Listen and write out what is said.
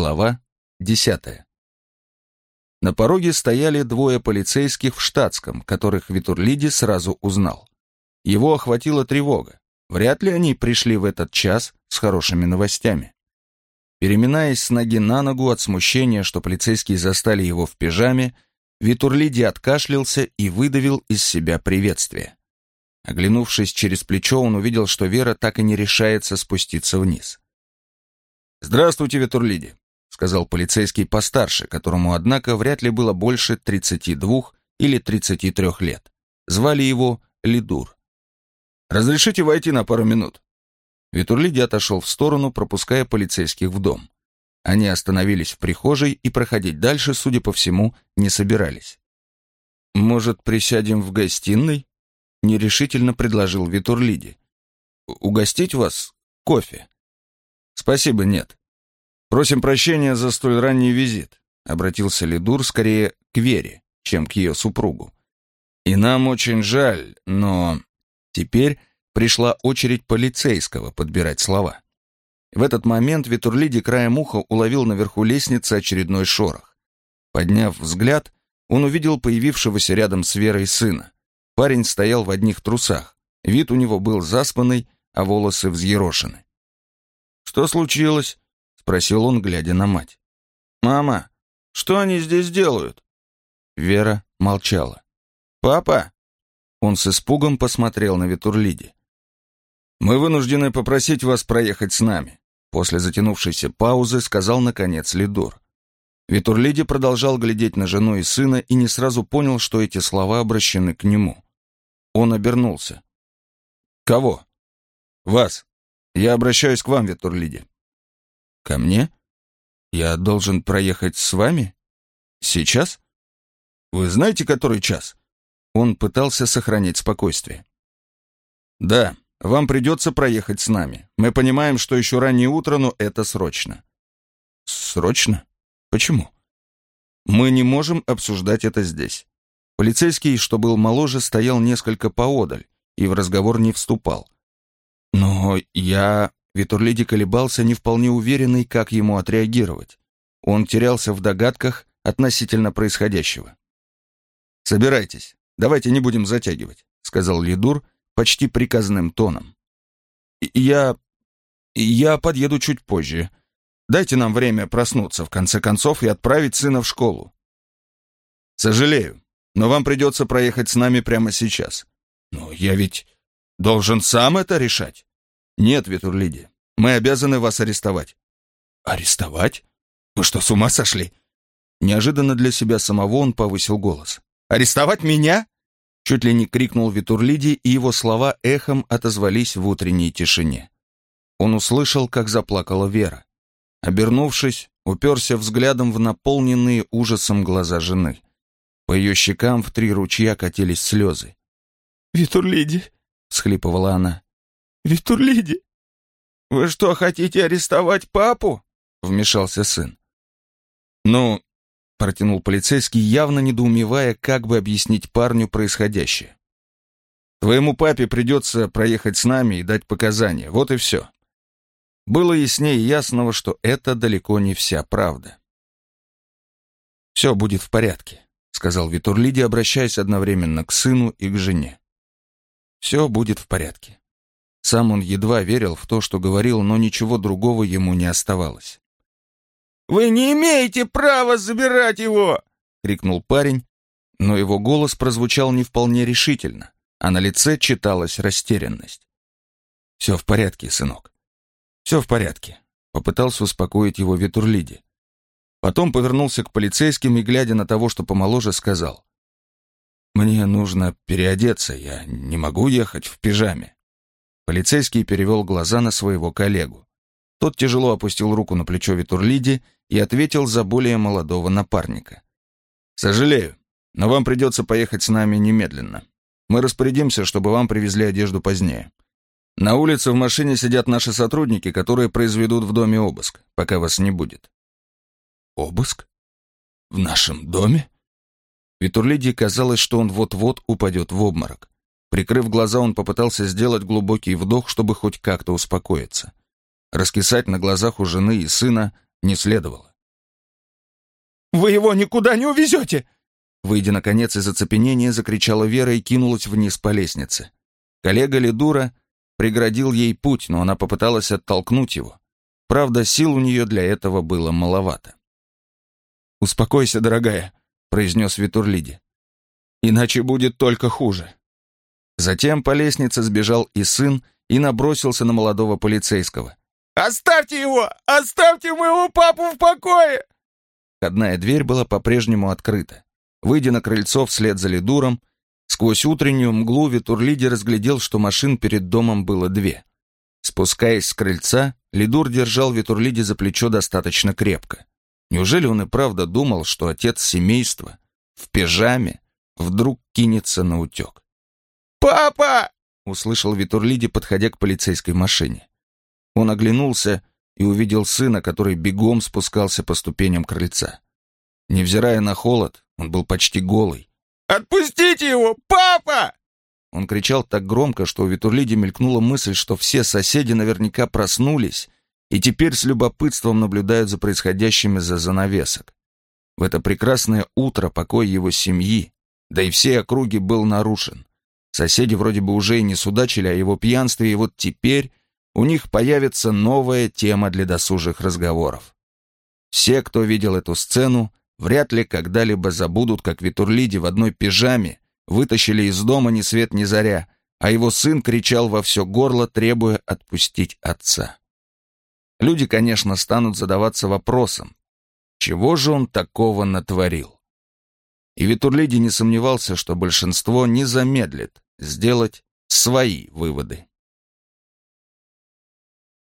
Глава десятая. На пороге стояли двое полицейских в штатском, которых Витурлиди сразу узнал. Его охватила тревога. Вряд ли они пришли в этот час с хорошими новостями. Переминаясь с ноги на ногу от смущения, что полицейские застали его в пижаме, Витурлиди откашлялся и выдавил из себя приветствие. Оглянувшись через плечо, он увидел, что Вера так и не решается спуститься вниз. «Здравствуйте, Витурлиди», — сказал полицейский постарше, которому, однако, вряд ли было больше 32 или 33 лет. Звали его Лидур. «Разрешите войти на пару минут?» Витурлиди отошел в сторону, пропуская полицейских в дом. Они остановились в прихожей и проходить дальше, судя по всему, не собирались. «Может, присядем в гостиной?» — нерешительно предложил Витурлиди. «Угостить вас кофе?» «Спасибо, нет. Просим прощения за столь ранний визит», — обратился Лидур скорее к Вере, чем к ее супругу. «И нам очень жаль, но...» Теперь пришла очередь полицейского подбирать слова. В этот момент Витурлиди краем уха уловил наверху лестницы очередной шорох. Подняв взгляд, он увидел появившегося рядом с Верой сына. Парень стоял в одних трусах. Вид у него был заспанный, а волосы взъерошены. «Что случилось?» — спросил он, глядя на мать. «Мама, что они здесь делают?» Вера молчала. «Папа?» Он с испугом посмотрел на Витурлиди. «Мы вынуждены попросить вас проехать с нами», после затянувшейся паузы сказал наконец Лидур. Витурлиди продолжал глядеть на жену и сына и не сразу понял, что эти слова обращены к нему. Он обернулся. «Кого?» «Вас», я обращаюсь к вам, Витурлиди. Ко мне? Я должен проехать с вами? Сейчас? Вы знаете, который час? Он пытался сохранить спокойствие. Да, вам придется проехать с нами. Мы понимаем, что еще раннее утро, но это срочно. Срочно? Почему? Мы не можем обсуждать это здесь. Полицейский, что был моложе, стоял несколько поодаль и в разговор не вступал. Но я... Витурлиди колебался, не вполне уверенный, как ему отреагировать. Он терялся в догадках относительно происходящего. «Собирайтесь, давайте не будем затягивать», — сказал Лидур почти приказным тоном. «Я... я подъеду чуть позже. Дайте нам время проснуться, в конце концов, и отправить сына в школу». «Сожалею, но вам придется проехать с нами прямо сейчас». «Но я ведь Должен сам это решать? Нет, Витурлиди, мы обязаны вас арестовать. Арестовать? Вы что, с ума сошли? Неожиданно для себя самого он повысил голос. Арестовать меня? Чуть ли не крикнул Витурлиди, и его слова эхом отозвались в утренней тишине. Он услышал, как заплакала Вера. Обернувшись, уперся взглядом в наполненные ужасом глаза жены. По ее щекам в три ручья катились слезы. «Витурлиди, всхлипывала она. «Витурлиди, вы что, хотите арестовать папу?» вмешался сын. «Ну...» — протянул полицейский, явно недоумевая, как бы объяснить парню происходящее. «Твоему папе придется проехать с нами и дать показания, вот и все». Было яснее ясного, что это далеко не вся правда. «Все будет в порядке», — сказал Витурлиди, обращаясь одновременно к сыну и к жене. Все будет в порядке. Сам он едва верил в то, что говорил, но ничего другого ему не оставалось. «Вы не имеете права забирать его!» — крикнул парень, но его голос прозвучал не вполне решительно, а на лице читалась растерянность. «Все в порядке, сынок. Все в порядке», — попытался успокоить его Витурлиди. Потом повернулся к полицейским и, глядя на того, что помоложе, сказал. «Мне нужно переодеться, я не могу ехать в пижаме». Полицейский перевел глаза на своего коллегу. Тот тяжело опустил руку на плечо Витурлиди и ответил за более молодого напарника. «Сожалею, но вам придется поехать с нами немедленно. Мы распорядимся, чтобы вам привезли одежду позднее. На улице в машине сидят наши сотрудники, которые произведут в доме обыск, пока вас не будет». «Обыск? В нашем доме?» Витурлиди казалось, что он вот-вот упадет в обморок. Прикрыв глаза, он попытался сделать глубокий вдох, чтобы хоть как-то успокоиться. Раскисать на глазах у жены и сына не следовало. Вы его никуда не увезете!» Выйдя, наконец, из оцепенения, закричала Вера и кинулась вниз по лестнице. Коллега Ледура преградил ей путь, но она попыталась оттолкнуть его. Правда, сил у нее для этого было маловато. «Успокойся, дорогая», — произнес Витурлиди. «Иначе будет только хуже». Затем по лестнице сбежал и сын и набросился на молодого полицейского. «Оставьте его! Оставьте моего папу в покое!» Входная дверь была по-прежнему открыта. Выйдя на крыльцо вслед за Лидуром, сквозь утреннюю мглу Витурлиди разглядел, что машин перед домом было две. Спускаясь с крыльца, Лидур держал Витурлиди за плечо достаточно крепко. Неужели он и правда думал, что отец семейства в пижаме вдруг кинется на утек? «Папа!» — услышал Витурлиди, подходя к полицейской машине. Он оглянулся и увидел сына, который бегом спускался по ступеням крыльца. Невзирая на холод, он был почти голый. «Отпустите его! Папа!» Он кричал так громко, что у Витурлиди мелькнула мысль, что все соседи наверняка проснулись и теперь с любопытством наблюдают за происходящими за занавесок. В это прекрасное утро покой его семьи, да и всей округи был нарушен. Соседи вроде бы уже и не судачили о его пьянстве, и вот теперь у них появится новая тема для досужих разговоров. Все, кто видел эту сцену, вряд ли когда-либо забудут, как Витурлиди в одной пижаме вытащили из дома ни свет ни заря, а его сын кричал во все горло, требуя отпустить отца. Люди, конечно, станут задаваться вопросом, чего же он такого натворил? И Витурлиди не сомневался, что большинство не замедлит сделать свои выводы.